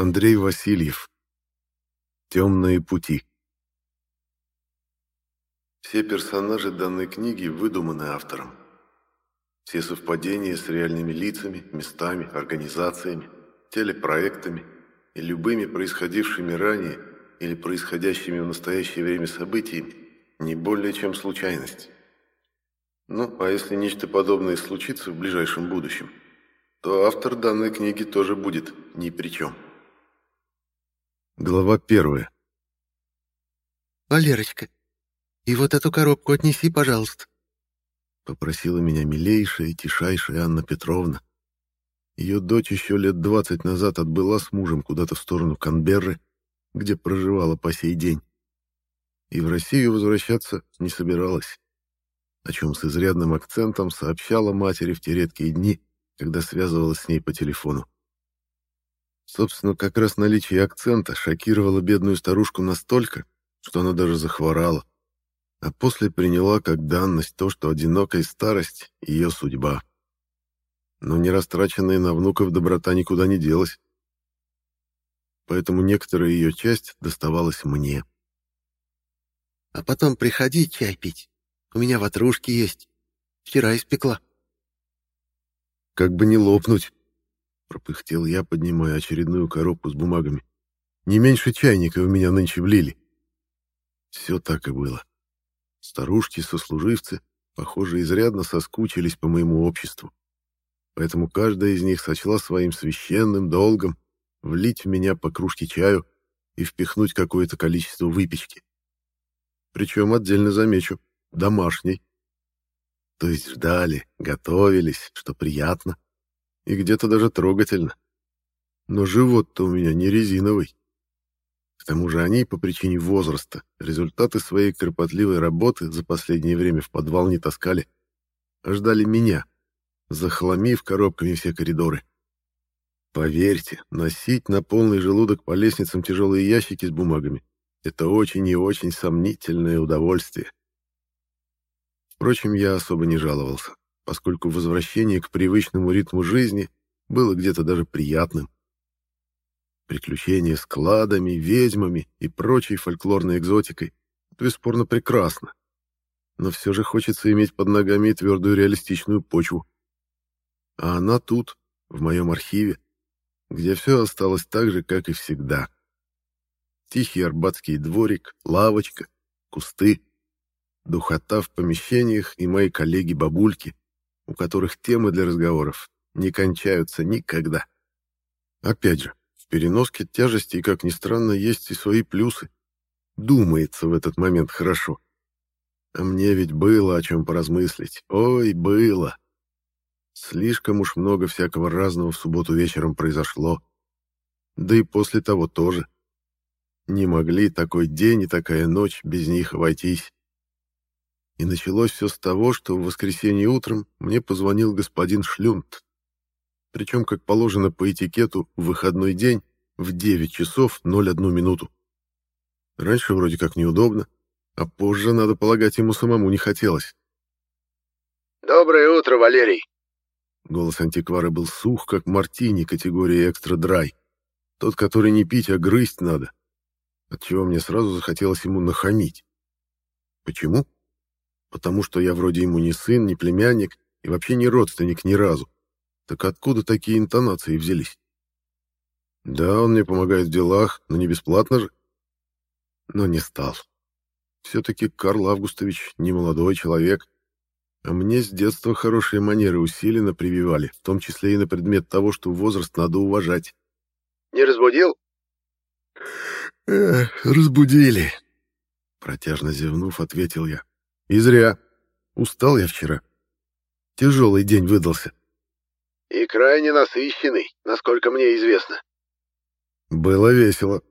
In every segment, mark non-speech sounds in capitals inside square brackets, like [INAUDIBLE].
Андрей Васильев. Темные пути. Все персонажи данной книги выдуманы автором. Все совпадения с реальными лицами, местами, организациями, телепроектами и любыми происходившими ранее или происходящими в настоящее время событиями не более чем случайность. Ну, а если нечто подобное случится в ближайшем будущем, то автор данной книги тоже будет ни при чем. Глава первая. «Валерочка, и вот эту коробку отнеси, пожалуйста», — попросила меня милейшая и тишайшая Анна Петровна. Ее дочь еще лет двадцать назад отбыла с мужем куда-то в сторону Канберры, где проживала по сей день. И в Россию возвращаться не собиралась, о чем с изрядным акцентом сообщала матери в те редкие дни, когда связывалась с ней по телефону. Собственно, как раз наличие акцента шокировало бедную старушку настолько, что она даже захворала, а после приняла как данность то, что одинокая старость — ее судьба. Но не растраченная на внуков доброта никуда не делась. Поэтому некоторая ее часть доставалась мне. «А потом приходи чай пить. У меня ватрушки есть. Вчера испекла». «Как бы не лопнуть», Пропыхтел я, поднимая очередную коробку с бумагами. Не меньше чайника у меня нынче влили. Все так и было. Старушки-сослуживцы, похоже, изрядно соскучились по моему обществу. Поэтому каждая из них сочла своим священным долгом влить в меня по кружке чаю и впихнуть какое-то количество выпечки. Причем, отдельно замечу, домашней. То есть ждали, готовились, что приятно и где-то даже трогательно. Но живот-то у меня не резиновый. К тому же они, по причине возраста, результаты своей кропотливой работы за последнее время в подвал не таскали, а ждали меня, захламив коробками все коридоры. Поверьте, носить на полный желудок по лестницам тяжелые ящики с бумагами — это очень и очень сомнительное удовольствие. Впрочем, я особо не жаловался поскольку возвращение к привычному ритму жизни было где-то даже приятным. Приключения с кладами, ведьмами и прочей фольклорной экзотикой — бесспорно прекрасно. Но все же хочется иметь под ногами твердую реалистичную почву. А она тут, в моем архиве, где все осталось так же, как и всегда. Тихий арбатский дворик, лавочка, кусты, духота в помещениях и мои коллеги-бабульки, у которых темы для разговоров не кончаются никогда. Опять же, в переноске тяжести, как ни странно, есть и свои плюсы. Думается в этот момент хорошо. А мне ведь было о чем поразмыслить. Ой, было. Слишком уж много всякого разного в субботу вечером произошло. Да и после того тоже. Не могли такой день и такая ночь без них обойтись. И началось все с того, что в воскресенье утром мне позвонил господин Шлюнт. Причем, как положено по этикету, в выходной день в 9 часов 01 минуту. Раньше вроде как неудобно, а позже, надо полагать, ему самому не хотелось. «Доброе утро, Валерий!» Голос антиквара был сух, как мартини категории экстра-драй. Тот, который не пить, а грызть надо. Отчего мне сразу захотелось ему нахамить. Почему? Потому что я вроде ему не сын, не племянник и вообще не родственник ни разу. Так откуда такие интонации взялись? Да, он мне помогает в делах, но не бесплатно же. Но не стал. Все-таки Карл Августович не молодой человек, а мне с детства хорошие манеры усиленно прививали, в том числе и на предмет того, что возраст надо уважать. «Не разбудил?» «Эх, разбудили», — протяжно зевнув, ответил я. И зря. Устал я вчера. Тяжелый день выдался. И крайне насыщенный, насколько мне известно. Было весело,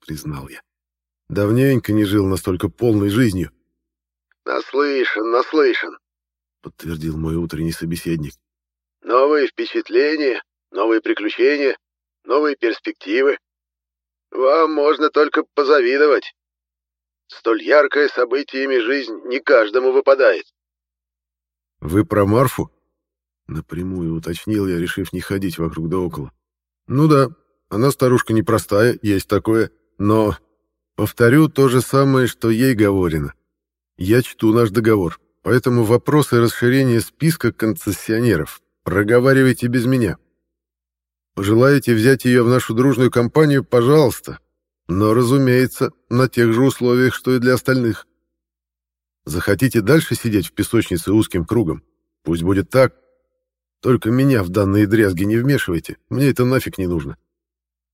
признал я. Давненько не жил настолько полной жизнью. Наслышан, наслышан, подтвердил мой утренний собеседник. Новые впечатления, новые приключения, новые перспективы. Вам можно только позавидовать. Столь яркое событиями жизнь не каждому выпадает. Вы про Марфу? Напрямую уточнил я, решив не ходить вокруг да около. Ну да, Она старушка непростая, есть такое, но... Повторю то же самое, что ей говорено. Я чту наш договор, поэтому вопросы расширения списка концессионеров проговаривайте без меня. Пожелаете взять ее в нашу дружную компанию, пожалуйста, но, разумеется, на тех же условиях, что и для остальных. Захотите дальше сидеть в песочнице узким кругом? Пусть будет так. Только меня в данные дрязги не вмешивайте, мне это нафиг не нужно.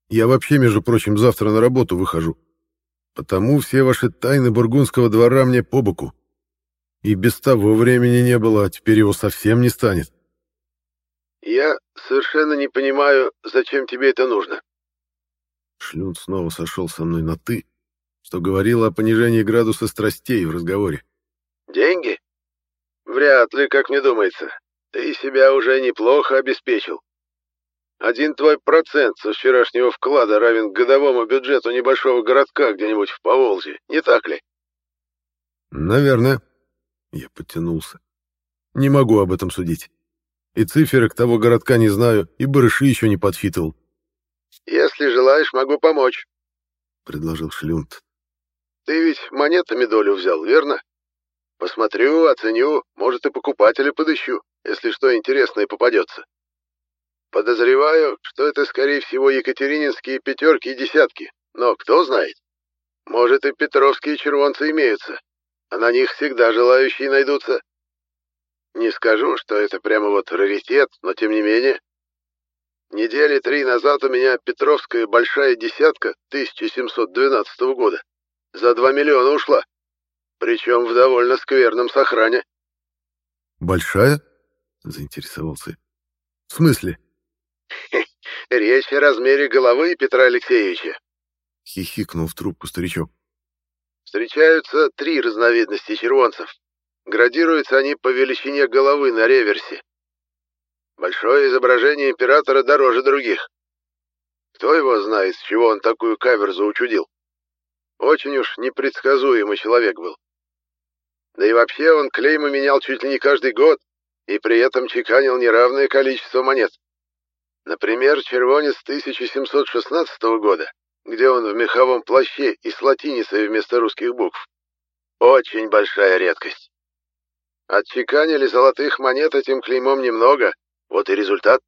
Я вообще, между прочим, завтра на работу выхожу. Потому все ваши тайны бургундского двора мне по боку. И без того времени не было, а теперь его совсем не станет. Я совершенно не понимаю, зачем тебе это нужно. Шлюн снова сошел со мной на «ты», что говорило о понижении градуса страстей в разговоре. Деньги? Вряд ли, как мне думается. Ты себя уже неплохо обеспечил. Один твой процент со вчерашнего вклада равен годовому бюджету небольшого городка где-нибудь в Поволжье, не так ли? Наверное. Я подтянулся. Не могу об этом судить. И циферок того городка не знаю, и барыши еще не подсчитывал. Если желаешь, могу помочь, — предложил Шлюнт. Ты ведь монетами долю взял, верно? Посмотрю, оценю, может, и покупателя подыщу, если что интересное попадется. Подозреваю, что это, скорее всего, екатерининские пятерки и десятки, но кто знает. Может, и петровские червонцы имеются, а на них всегда желающие найдутся. Не скажу, что это прямо вот раритет, но тем не менее. Недели три назад у меня петровская большая десятка 1712 года за два миллиона ушла. Причем в довольно скверном сохране. «Большая?» — заинтересовался. «В смысле?» «Речь о размере головы Петра Алексеевича», — хихикнул в трубку старичок. «Встречаются три разновидности червонцев. Градируются они по величине головы на реверсе. Большое изображение императора дороже других. Кто его знает, с чего он такую каверзу учудил? Очень уж непредсказуемый человек был. Да и вообще он клеймы менял чуть ли не каждый год, и при этом чеканил неравное количество монет. Например, червонец 1716 года, где он в меховом плаще и с латиницей вместо русских букв. Очень большая редкость. Отчеканили золотых монет этим клеймом немного, вот и результат.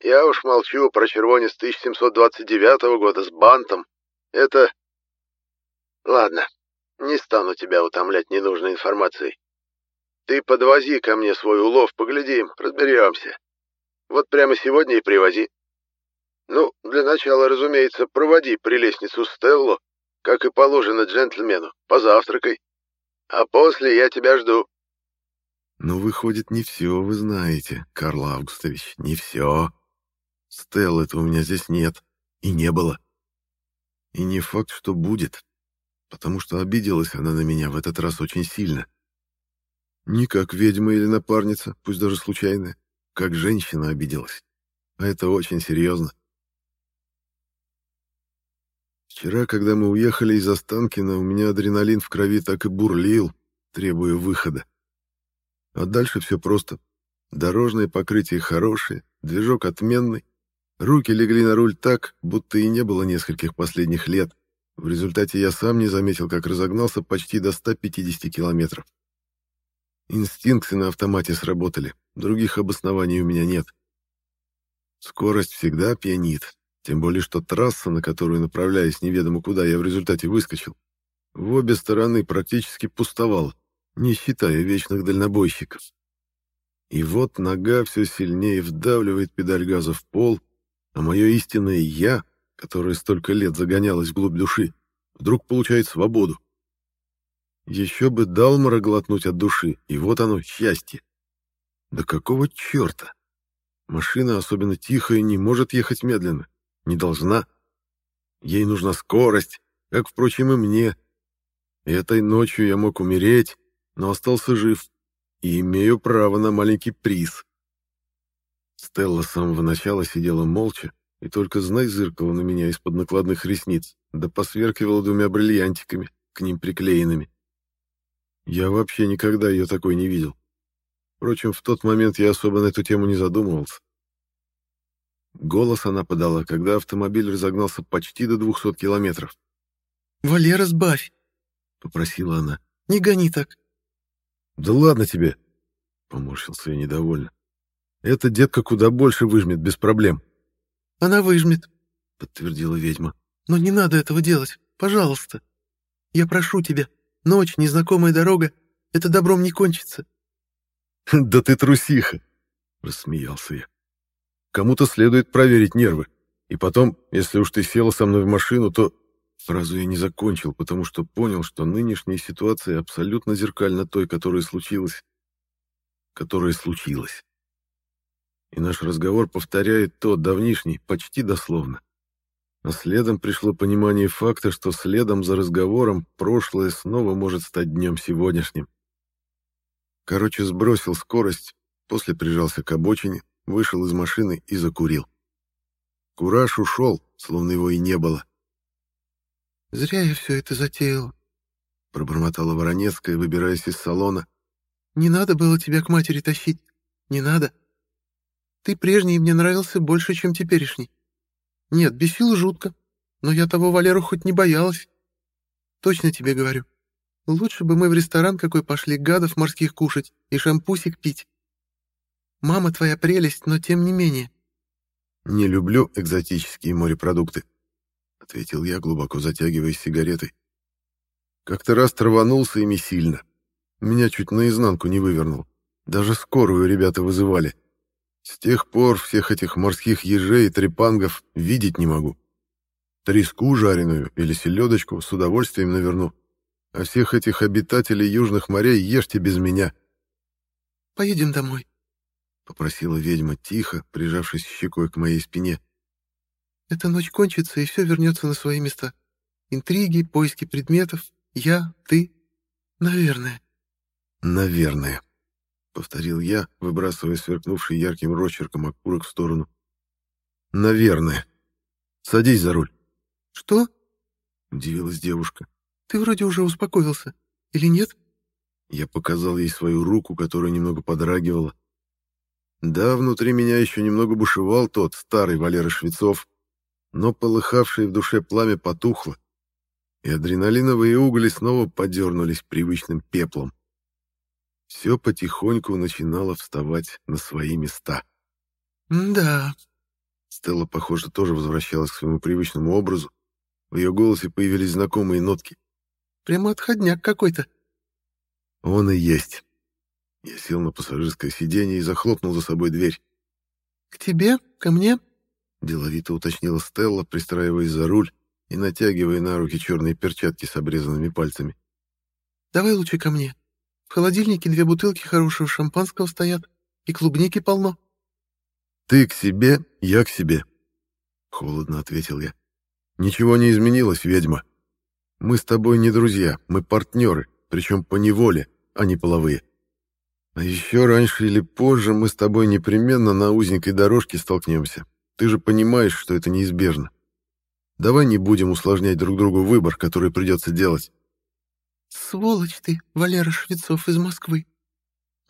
Я уж молчу про червонец 1729 года с бантом. Это... Ладно, не стану тебя утомлять ненужной информацией. Ты подвози ко мне свой улов, поглядим, разберемся. Вот прямо сегодня и привози. Ну, для начала, разумеется, проводи прелестницу Стеллу, как и положено джентльмену, позавтракай. А после я тебя жду. Ну, выходит, не все вы знаете, Карл Августович, не все. Стеллы-то у меня здесь нет и не было. И не факт, что будет потому что обиделась она на меня в этот раз очень сильно. Не как ведьма или напарница, пусть даже случайная, как женщина обиделась. А это очень серьезно. Вчера, когда мы уехали из Останкина, у меня адреналин в крови так и бурлил, требуя выхода. А дальше все просто. Дорожное покрытие хорошее, движок отменный. Руки легли на руль так, будто и не было нескольких последних лет. В результате я сам не заметил, как разогнался почти до 150 километров. Инстинкты на автомате сработали, других обоснований у меня нет. Скорость всегда пьянит, тем более что трасса, на которую направляясь неведомо куда, я в результате выскочил, в обе стороны практически пустовала, не считая вечных дальнобойщиков. И вот нога все сильнее вдавливает педаль газа в пол, а мое истинное «я» которая столько лет загонялась вглубь души, вдруг получает свободу. Еще бы Далмара глотнуть от души, и вот оно, счастье. Да какого черта? Машина, особенно тихая, не может ехать медленно. Не должна. Ей нужна скорость, как, впрочем, и мне. Этой ночью я мог умереть, но остался жив и имею право на маленький приз. Стелла с самого начала сидела молча, и только знай зыркала на меня из-под накладных ресниц, да посверкивала двумя бриллиантиками, к ним приклеенными. Я вообще никогда ее такой не видел. Впрочем, в тот момент я особо на эту тему не задумывался. Голос она подала, когда автомобиль разогнался почти до 200 километров. «Валера, сбавь!» — попросила она. «Не гони так!» «Да ладно тебе!» — поморщился я недовольно. «Эта детка куда больше выжмет, без проблем». «Она выжмет», — подтвердила ведьма. «Но не надо этого делать, пожалуйста. Я прошу тебя, ночь, незнакомая дорога, это добром не кончится». [LAUGHS] «Да ты трусиха!» — рассмеялся я. «Кому-то следует проверить нервы. И потом, если уж ты села со мной в машину, то...» Фразу я не закончил, потому что понял, что нынешняя ситуация абсолютно зеркальна той, которая случилась. Которая случилась. И наш разговор повторяет тот давнишний, почти дословно. А следом пришло понимание факта, что следом за разговором прошлое снова может стать днем сегодняшним. Короче, сбросил скорость, после прижался к обочине, вышел из машины и закурил. Кураж ушел, словно его и не было. «Зря я все это затеяла», — пробормотала Воронецкая, выбираясь из салона. «Не надо было тебя к матери тащить. Не надо. Ты прежний мне нравился больше, чем теперешний. Нет, бесил жутко, но я того Валеру хоть не боялась. Точно тебе говорю. Лучше бы мы в ресторан какой пошли гадов морских кушать и шампусик пить. Мама твоя прелесть, но тем не менее. Не люблю экзотические морепродукты, ответил я, глубоко затягиваясь сигаретой. Как-то раз траванулся ими сильно. Меня чуть наизнанку не вывернул. Даже скорую ребята вызывали. С тех пор всех этих морских ежей и трепангов видеть не могу. Треску жареную или селедочку с удовольствием наверну. А всех этих обитателей южных морей ешьте без меня. — Поедем домой, — попросила ведьма тихо, прижавшись щекой к моей спине. — Эта ночь кончится, и все вернется на свои места. Интриги, поиски предметов, я, ты. Наверное. — Наверное. — повторил я, выбрасывая сверкнувший ярким росчерком окурок в сторону. «Наверное. Садись за руль». «Что?» — удивилась девушка. «Ты вроде уже успокоился. Или нет?» Я показал ей свою руку, которая немного подрагивала. Да, внутри меня еще немного бушевал тот старый Валера Швецов, но полыхавшее в душе пламя потухло, и адреналиновые угли снова подернулись привычным пеплом все потихоньку начинало вставать на свои места. «Да». Стелла, похоже, тоже возвращалась к своему привычному образу. В ее голосе появились знакомые нотки. «Прямо отходняк какой-то». «Он и есть». Я сел на пассажирское сиденье и захлопнул за собой дверь. «К тебе? Ко мне?» Деловито уточнила Стелла, пристраиваясь за руль и натягивая на руки черные перчатки с обрезанными пальцами. «Давай лучше ко мне. В холодильнике две бутылки хорошего шампанского стоят, и клубники полно. «Ты к себе, я к себе», — холодно ответил я. «Ничего не изменилось, ведьма. Мы с тобой не друзья, мы партнеры, причем по неволе, а не половые. А еще раньше или позже мы с тобой непременно на узенькой дорожке столкнемся. Ты же понимаешь, что это неизбежно. Давай не будем усложнять друг другу выбор, который придется делать. «Сволочь ты, Валера Швецов из Москвы!»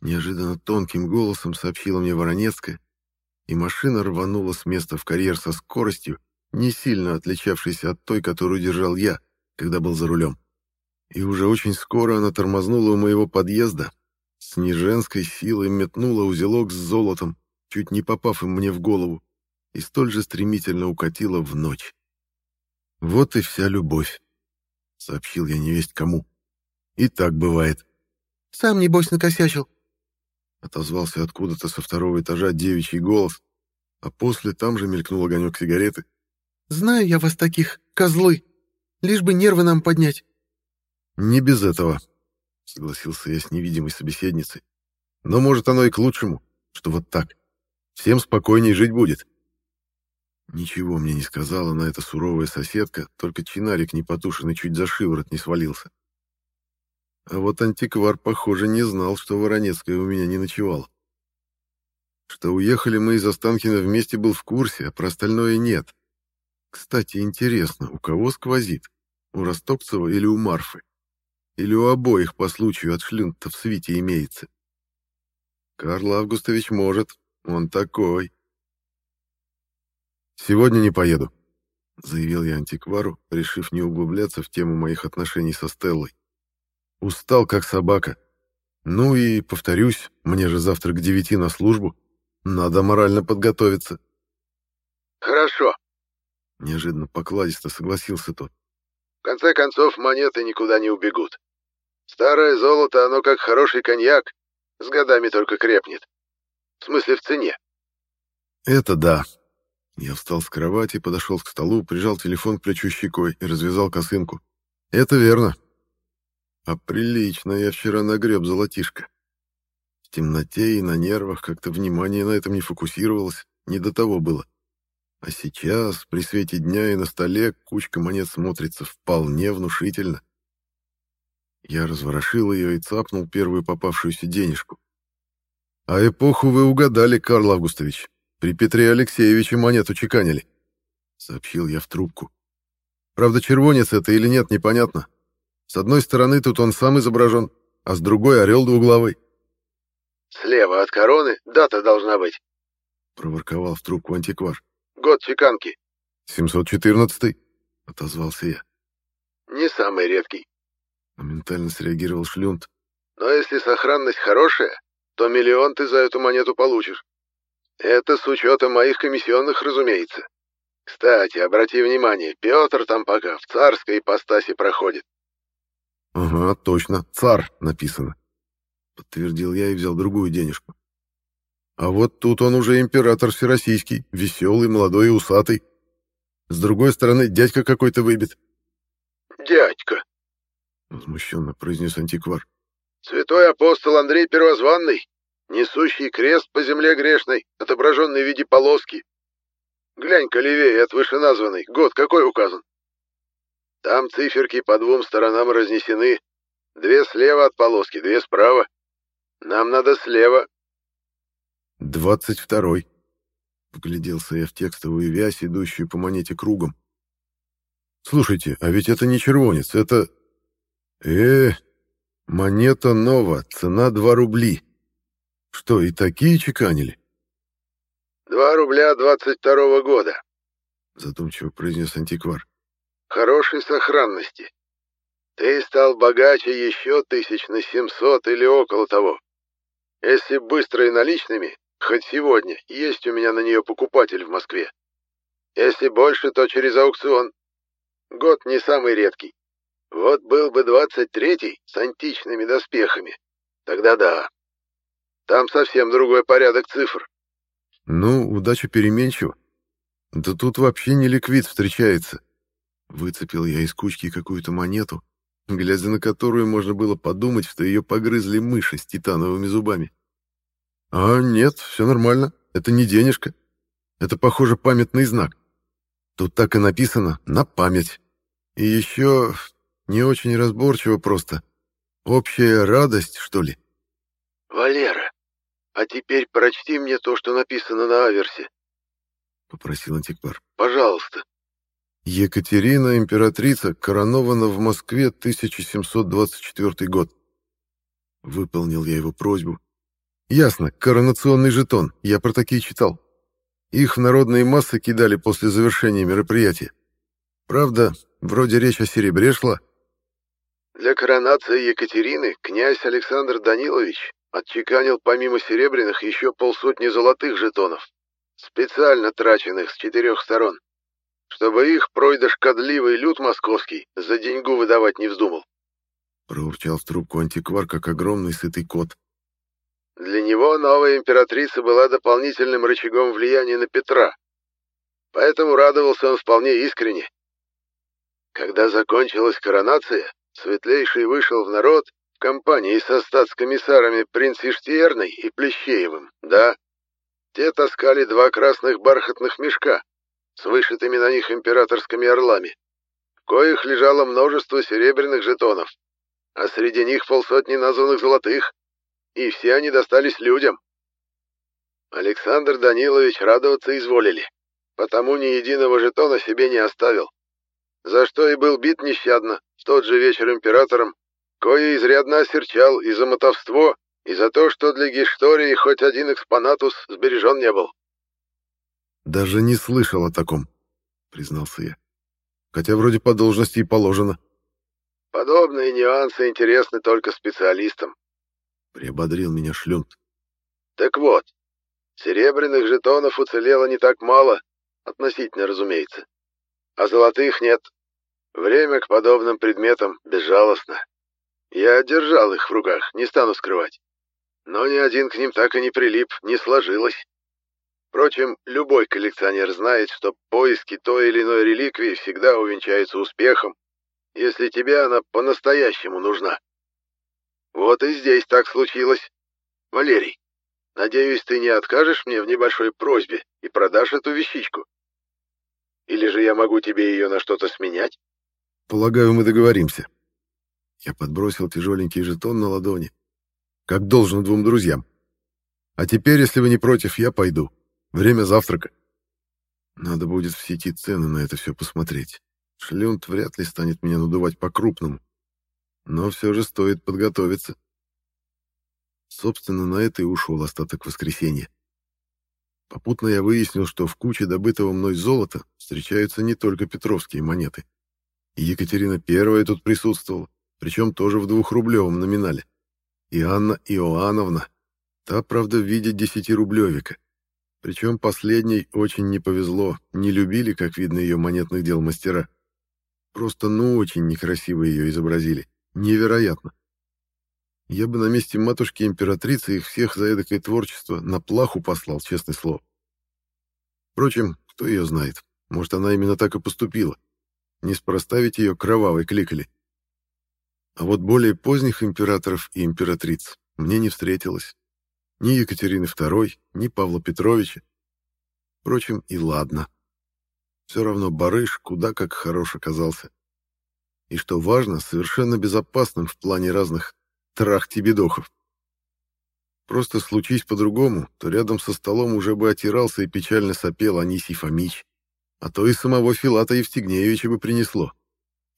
Неожиданно тонким голосом сообщила мне Воронецкая, и машина рванула с места в карьер со скоростью, не сильно отличавшейся от той, которую держал я, когда был за рулем. И уже очень скоро она тормознула у моего подъезда, с неженской силой метнула узелок с золотом, чуть не попав им мне в голову, и столь же стремительно укатила в ночь. «Вот и вся любовь», — сообщил я невесть кому. И так бывает. Сам, небось, накосячил. Отозвался откуда-то со второго этажа девичий голос, а после там же мелькнул огонек сигареты. Знаю я вас таких, козлы. Лишь бы нервы нам поднять. Не без этого, согласился я с невидимой собеседницей. Но может оно и к лучшему, что вот так. Всем спокойней жить будет. Ничего мне не сказала на это суровая соседка, только чинарик непотушенный чуть за шиворот не свалился. А вот антиквар, похоже, не знал, что Воронецкая у меня не ночевала. Что уехали мы из Останкина вместе был в курсе, а про остальное нет. Кстати, интересно, у кого сквозит? У Ростокцева или у Марфы? Или у обоих по случаю от шлюнта в свите имеется? Карл Августович может, он такой. Сегодня не поеду», — заявил я антиквару, решив не углубляться в тему моих отношений со Стеллой. «Устал, как собака. Ну и, повторюсь, мне же завтра к девяти на службу. Надо морально подготовиться». «Хорошо», — неожиданно покладисто согласился тот. «В конце концов, монеты никуда не убегут. Старое золото, оно как хороший коньяк, с годами только крепнет. В смысле, в цене». «Это да». Я встал с кровати, подошел к столу, прижал телефон к плечу щекой и развязал косынку. «Это верно. А прилично я вчера нагреб золотишко. В темноте и на нервах как-то внимание на этом не фокусировалось, не до того было. А сейчас, при свете дня и на столе, кучка монет смотрится вполне внушительно. Я разворошил ее и цапнул первую попавшуюся денежку. «А эпоху вы угадали, Карл Августович. При Петре Алексеевиче монету чеканили», — сообщил я в трубку. «Правда, червонец это или нет, непонятно. С одной стороны тут он сам изображен, а с другой — орел двуглавый». «Слева от короны дата должна быть», — проворковал в трубку антиквар. Год чеканки. 714 отозвался я. Не самый редкий. Моментально среагировал Шлюнт. Но если сохранность хорошая, то миллион ты за эту монету получишь. Это с учетом моих комиссионных, разумеется. Кстати, обрати внимание, Петр там пока в царской ипостаси проходит. Ага, точно, цар написано. Подтвердил я и взял другую денежку. А вот тут он уже император всероссийский, веселый, молодой и усатый. С другой стороны, дядька какой-то выбит. «Дядька!» — возмущенно произнес антиквар. «Святой апостол Андрей Первозванный, несущий крест по земле грешной, отображенный в виде полоски. Глянь-ка левее от вышеназванной, год какой указан? Там циферки по двум сторонам разнесены. Две слева от полоски, две справа. Нам надо слева, «Двадцать второй», — вгляделся я в текстовую вязь, идущую по монете кругом. «Слушайте, а ведь это не червонец, это... э монета нова, цена два рубли. Что, и такие чеканили?» «Два рубля двадцать второго года», — задумчиво произнес антиквар. «Хорошей сохранности. Ты стал богаче еще тысяч на семьсот или около того. Если быстро и наличными, Хоть сегодня есть у меня на нее покупатель в Москве. Если больше, то через аукцион. Год не самый редкий. Вот был бы двадцать третий с античными доспехами. Тогда да. Там совсем другой порядок цифр. Ну, удача переменчива. Да тут вообще не ликвид встречается. Выцепил я из кучки какую-то монету, глядя на которую можно было подумать, что ее погрызли мыши с титановыми зубами. «А нет, все нормально. Это не денежка. Это, похоже, памятный знак. Тут так и написано «на память». И еще не очень разборчиво просто. Общая радость, что ли?» «Валера, а теперь прочти мне то, что написано на аверсе», — попросил антиквар. «Пожалуйста». Екатерина, императрица, коронована в Москве 1724 год. Выполнил я его просьбу, Ясно, коронационный жетон, я про такие читал. Их в народные массы кидали после завершения мероприятия. Правда, вроде речь о серебре шла. Для коронации Екатерины князь Александр Данилович отчеканил помимо серебряных еще полсотни золотых жетонов, специально траченных с четырех сторон, чтобы их пройда шкодливый люд московский за деньгу выдавать не вздумал. Проурчал в трубку антиквар, как огромный сытый кот. Для него новая императрица была дополнительным рычагом влияния на Петра, поэтому радовался он вполне искренне. Когда закончилась коронация, Светлейший вышел в народ компании со статскомиссарами принц Иштиерной и Плещеевым, да. Те таскали два красных бархатных мешка с вышитыми на них императорскими орлами, в коих лежало множество серебряных жетонов, а среди них полсотни названных золотых и все они достались людям. Александр Данилович радоваться изволили, потому ни единого жетона себе не оставил, за что и был бит нещадно в тот же вечер императором, кое изрядно осерчал и за мотовство, и за то, что для гистории хоть один экспонатус сбережен не был. Даже не слышал о таком, признался я. Хотя вроде по должности и положено. Подобные нюансы интересны только специалистам. Приободрил меня Шлюнт. Так вот, серебряных жетонов уцелело не так мало, относительно, разумеется. А золотых нет. Время к подобным предметам безжалостно. Я держал их в руках, не стану скрывать. Но ни один к ним так и не прилип, не сложилось. Впрочем, любой коллекционер знает, что поиски той или иной реликвии всегда увенчаются успехом, если тебе она по-настоящему нужна. Вот и здесь так случилось. Валерий, надеюсь, ты не откажешь мне в небольшой просьбе и продашь эту вещичку? Или же я могу тебе ее на что-то сменять? Полагаю, мы договоримся. Я подбросил тяжеленький жетон на ладони, как должен двум друзьям. А теперь, если вы не против, я пойду. Время завтрака. Надо будет в сети цены на это все посмотреть. Шлюнт вряд ли станет меня надувать по-крупному. Но все же стоит подготовиться. Собственно, на это и ушел остаток воскресенья. Попутно я выяснил, что в куче добытого мной золота встречаются не только петровские монеты. Екатерина Первая тут присутствовала, причем тоже в двухрублевом номинале. И Анна Иоанновна, та, правда, в виде десятирублевика. Причем последней очень не повезло, не любили, как видно, ее монетных дел мастера. Просто ну очень некрасиво ее изобразили. Невероятно. Я бы на месте матушки-императрицы их всех за эдакое творчество на плаху послал, честное слово. Впрочем, кто ее знает, может, она именно так и поступила. Неспроста ведь ее кровавой кликали. А вот более поздних императоров и императриц мне не встретилось. Ни Екатерины II, ни Павла Петровича. Впрочем, и ладно. Все равно барыш куда как хорош оказался. И что важно, совершенно безопасным в плане разных трахтибедохов. Просто случись по-другому, то рядом со столом уже бы отирался и печально сопел Анисий Фомич. А то и самого Филата Евстигнеевича бы принесло.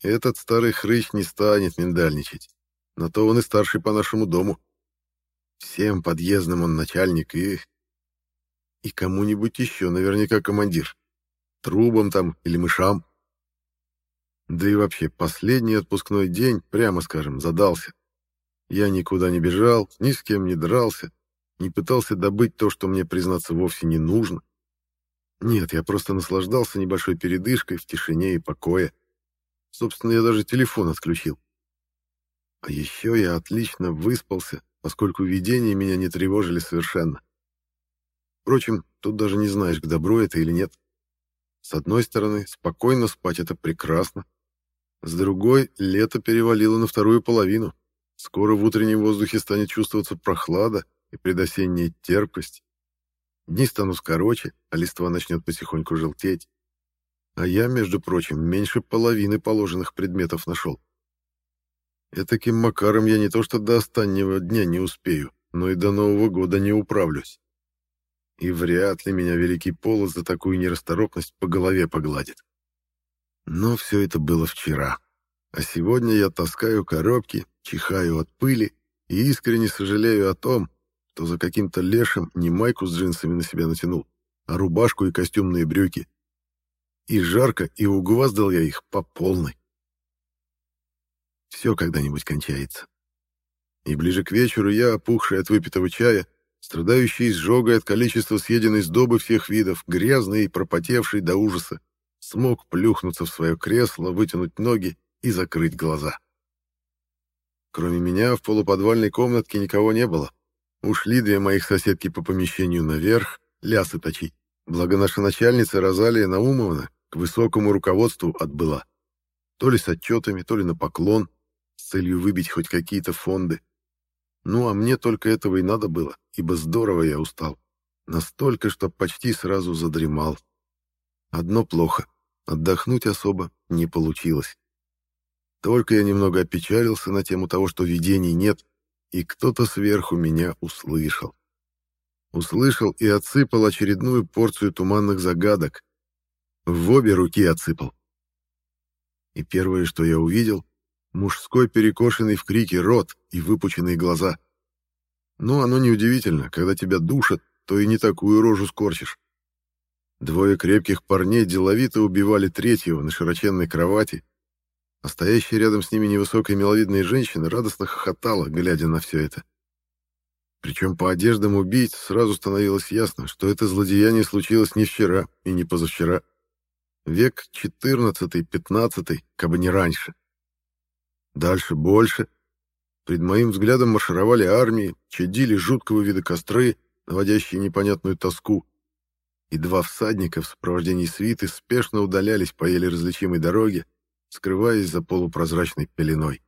Этот старый хрыч не станет миндальничать. На то он и старший по нашему дому. Всем подъездным он начальник и... И кому-нибудь еще наверняка командир. Трубам там или мышам. Да и вообще, последний отпускной день, прямо скажем, задался. Я никуда не бежал, ни с кем не дрался, не пытался добыть то, что мне, признаться, вовсе не нужно. Нет, я просто наслаждался небольшой передышкой в тишине и покое. Собственно, я даже телефон отключил. А еще я отлично выспался, поскольку видения меня не тревожили совершенно. Впрочем, тут даже не знаешь, к добру это или нет. С одной стороны, спокойно спать — это прекрасно. С другой, лето перевалило на вторую половину. Скоро в утреннем воздухе станет чувствоваться прохлада и предосенняя терпкость. Дни станут короче, а листва начнет потихоньку желтеть. А я, между прочим, меньше половины положенных предметов нашел. Этаким макаром я не то что до останнего дня не успею, но и до Нового года не управлюсь. И вряд ли меня Великий Полос за такую нерасторопность по голове погладит. Но все это было вчера. А сегодня я таскаю коробки, чихаю от пыли и искренне сожалею о том, что за каким-то лешим не майку с джинсами на себя натянул, а рубашку и костюмные брюки. И жарко, и угваздал я их по полной. Все когда-нибудь кончается. И ближе к вечеру я, опухший от выпитого чая, страдающий изжогой от количества съеденной сдобы всех видов, грязный и пропотевший до ужаса, смог плюхнуться в свое кресло, вытянуть ноги и закрыть глаза. Кроме меня в полуподвальной комнатке никого не было. Ушли две моих соседки по помещению наверх, лясы точить. Благо наша начальница Розалия Наумовна к высокому руководству отбыла. То ли с отчетами, то ли на поклон, с целью выбить хоть какие-то фонды. Ну, а мне только этого и надо было, ибо здорово я устал. Настолько, что почти сразу задремал. Одно плохо. Отдохнуть особо не получилось. Только я немного опечалился на тему того, что видений нет, и кто-то сверху меня услышал. Услышал и отсыпал очередную порцию туманных загадок. В обе руки отсыпал. И первое, что я увидел, мужской перекошенный в крике рот и выпученные глаза. Ну, оно неудивительно, когда тебя душат, то и не такую рожу скорчишь. Двое крепких парней деловито убивали третьего на широченной кровати, а стоящая рядом с ними невысокая миловидная женщина радостно хохотала, глядя на все это. Причем по одеждам убийц сразу становилось ясно, что это злодеяние случилось не вчера и не позавчера. Век XIV-XV, кабы не раньше. Дальше больше. Пред моим взглядом маршировали армии, чадили жуткого вида костры, наводящие непонятную тоску. И два всадника в сопровождении свиты спешно удалялись по еле различимой дороге, скрываясь за полупрозрачной пеленой.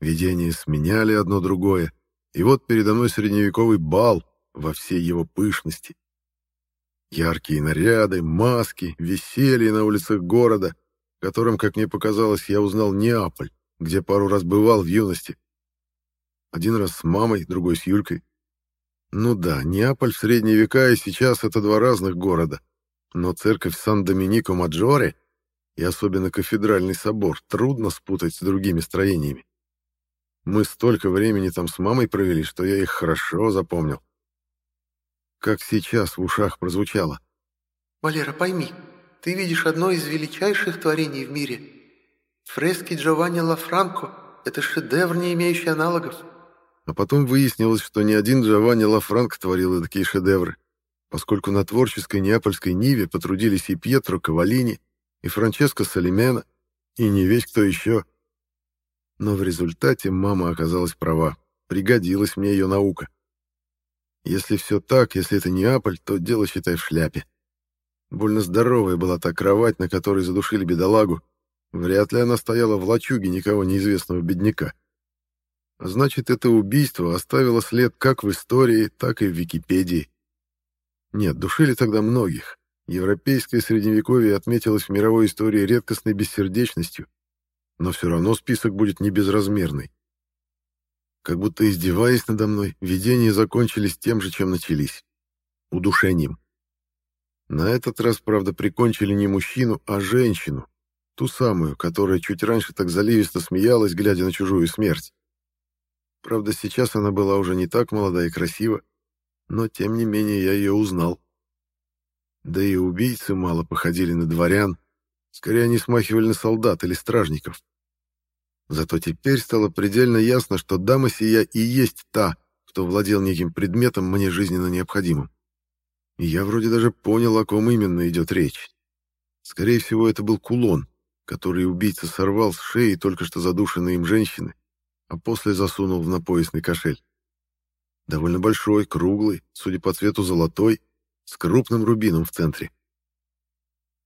Видения сменяли одно другое, и вот передо мной средневековый бал во всей его пышности. Яркие наряды, маски, веселье на улицах города, в котором, как мне показалось, я узнал Неаполь, где пару раз бывал в юности. Один раз с мамой, другой с Юлькой. Ну да, Неаполь в средние века и сейчас это два разных города, но церковь Сан-Доминико-Маджоре и особенно кафедральный собор трудно спутать с другими строениями. Мы столько времени там с мамой провели, что я их хорошо запомнил. Как сейчас в ушах прозвучало. «Валера, пойми, ты видишь одно из величайших творений в мире. Фрески Джованни Лафранко — это шедевр, не имеющий аналогов». А потом выяснилось, что ни один Джованни Лафранко творил такие шедевры, поскольку на творческой неапольской ниве потрудились и Пьетро Кавалини, и Франческо Салимена, и не весь кто еще. Но в результате мама оказалась права. Пригодилась мне ее наука. Если все так, если это Неаполь, то дело, считай, в шляпе. Больно здоровая была та кровать, на которой задушили бедолагу. Вряд ли она стояла в лачуге никого неизвестного бедняка. Значит, это убийство оставило след как в истории, так и в Википедии. Нет, душили тогда многих. Европейское средневековье отметилось в мировой истории редкостной бессердечностью, но все равно список будет не безразмерный. Как будто издеваясь надо мной, видения закончились тем же, чем начались — удушением. На этот раз, правда, прикончили не мужчину, а женщину, ту самую, которая чуть раньше так заливисто смеялась, глядя на чужую смерть. Правда, сейчас она была уже не так молода и красива, но, тем не менее, я ее узнал. Да и убийцы мало походили на дворян, Скорее, они смахивали на солдат или стражников. Зато теперь стало предельно ясно, что дама сия и есть та, кто владел неким предметом мне жизненно необходимым. И я вроде даже понял, о ком именно идет речь. Скорее всего, это был кулон, который убийца сорвал с шеи только что задушенной им женщины, а после засунул в напоясный кошель. Довольно большой, круглый, судя по цвету золотой, с крупным рубином в центре.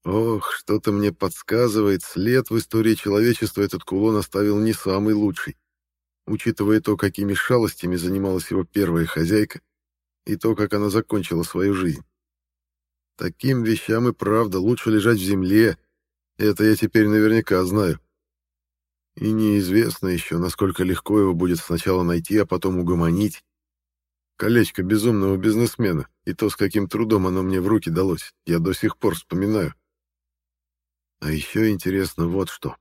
Ох, что-то мне подсказывает, след в истории человечества этот кулон оставил не самый лучший, учитывая то, какими шалостями занималась его первая хозяйка и то, как она закончила свою жизнь. Таким вещам и правда лучше лежать в земле, это я теперь наверняка знаю. И неизвестно еще, насколько легко его будет сначала найти, а потом угомонить. Колечко безумного бизнесмена, и то, с каким трудом оно мне в руки далось, я до сих пор вспоминаю. А еще интересно вот что.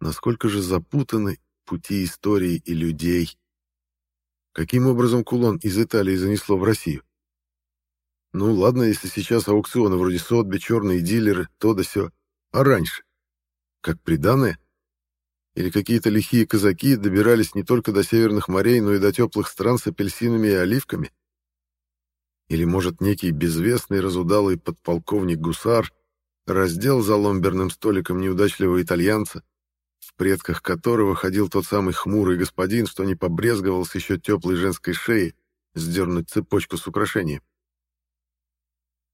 Насколько же запутаны пути истории и людей. Каким образом кулон из Италии занесло в Россию? Ну ладно, если сейчас аукционы вроде Сотби, черные дилеры, то да сё. А раньше? Как приданное? Или какие-то лихие казаки добирались не только до северных морей, но и до теплых стран с апельсинами и оливками? Или, может, некий безвестный разудалый подполковник Гусар раздел за ломберным столиком неудачливого итальянца, в предках которого ходил тот самый хмурый господин, что не побрезговал с еще теплой женской шеи сдернуть цепочку с украшением.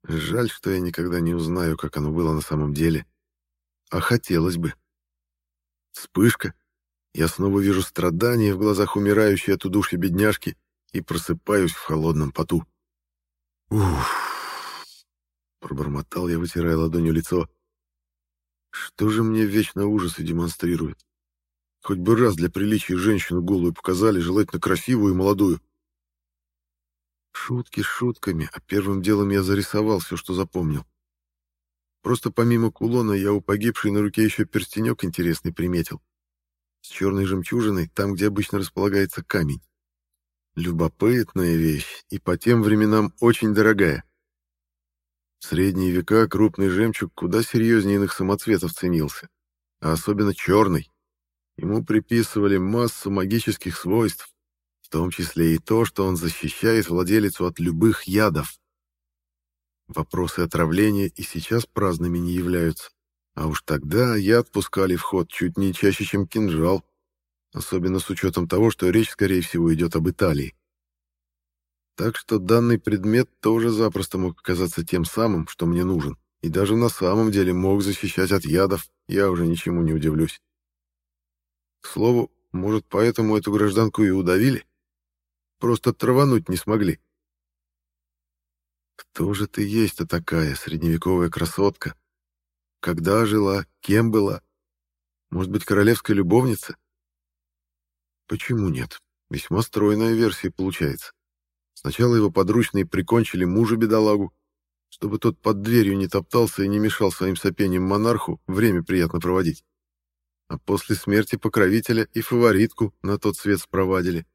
Жаль, что я никогда не узнаю, как оно было на самом деле. А хотелось бы. Вспышка. Я снова вижу страдания в глазах умирающей от удушья бедняжки и просыпаюсь в холодном поту. Уф. Пробормотал я, вытирая ладонью лицо. Что же мне вечно ужасы демонстрирует? Хоть бы раз для приличия женщину голую показали, желательно красивую и молодую. Шутки шутками, а первым делом я зарисовал все, что запомнил. Просто помимо кулона я у погибшей на руке еще перстенек интересный приметил. С черной жемчужиной, там, где обычно располагается камень. Любопытная вещь и по тем временам очень дорогая. В средние века крупный жемчуг куда серьезнее иных самоцветов ценился, а особенно черный. Ему приписывали массу магических свойств, в том числе и то, что он защищает владелицу от любых ядов. Вопросы отравления и сейчас праздными не являются. А уж тогда яд пускали в ход чуть не чаще, чем кинжал, особенно с учетом того, что речь, скорее всего, идет об Италии. Так что данный предмет тоже запросто мог оказаться тем самым, что мне нужен, и даже на самом деле мог защищать от ядов, я уже ничему не удивлюсь. К слову, может, поэтому эту гражданку и удавили? Просто травануть не смогли. Кто же ты есть-то такая, средневековая красотка? Когда жила, кем была? Может быть, королевская любовница? Почему нет? Весьма стройная версия получается. Сначала его подручные прикончили мужа-бедолагу, чтобы тот под дверью не топтался и не мешал своим сопением монарху время приятно проводить. А после смерти покровителя и фаворитку на тот свет спровадили.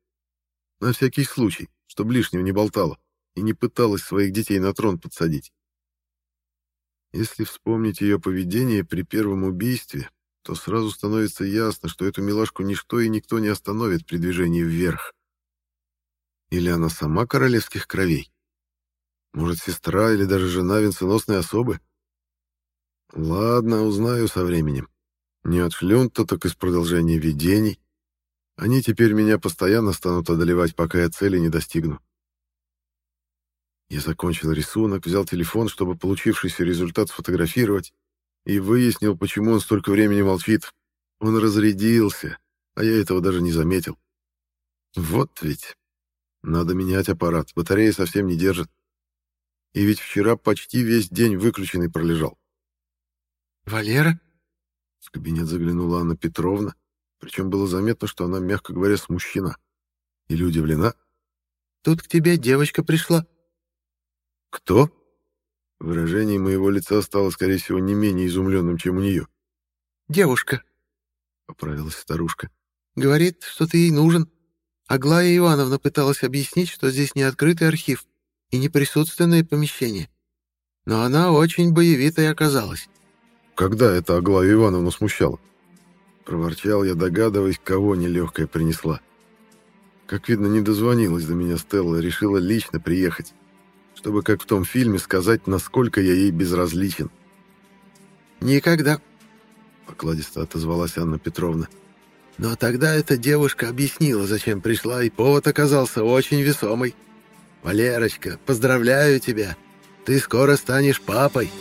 На всякий случай, чтобы лишнего не болтало и не пыталась своих детей на трон подсадить. Если вспомнить ее поведение при первом убийстве, то сразу становится ясно, что эту милашку ничто и никто не остановит при движении вверх. Или она сама королевских кровей? Может, сестра или даже жена венценосной особы? Ладно, узнаю со временем. Не от шлюнта, так из продолжения видений. Они теперь меня постоянно станут одолевать, пока я цели не достигну. Я закончил рисунок, взял телефон, чтобы получившийся результат сфотографировать, и выяснил, почему он столько времени молчит. Он разрядился, а я этого даже не заметил. Вот ведь. Надо менять аппарат, батарея совсем не держит. И ведь вчера почти весь день выключенный пролежал. «Валера?» В кабинет заглянула Анна Петровна, причем было заметно, что она, мягко говоря, смущена. Или удивлена. «Тут к тебе девочка пришла». «Кто?» Выражение моего лица стало, скорее всего, не менее изумленным, чем у нее. «Девушка», — поправилась старушка. «Говорит, что ты ей нужен. Аглая Ивановна пыталась объяснить, что здесь не открытый архив и не присутственное помещение. Но она очень боевитой оказалась». «Когда это Аглая Ивановна смущала?» Проворчал я, догадываясь, кого нелегкая принесла. Как видно, не дозвонилась до меня Стелла, решила лично приехать чтобы, как в том фильме, сказать, насколько я ей безразличен. «Никогда», — покладисто отозвалась Анна Петровна. «Но тогда эта девушка объяснила, зачем пришла, и повод оказался очень весомый. Валерочка, поздравляю тебя, ты скоро станешь папой».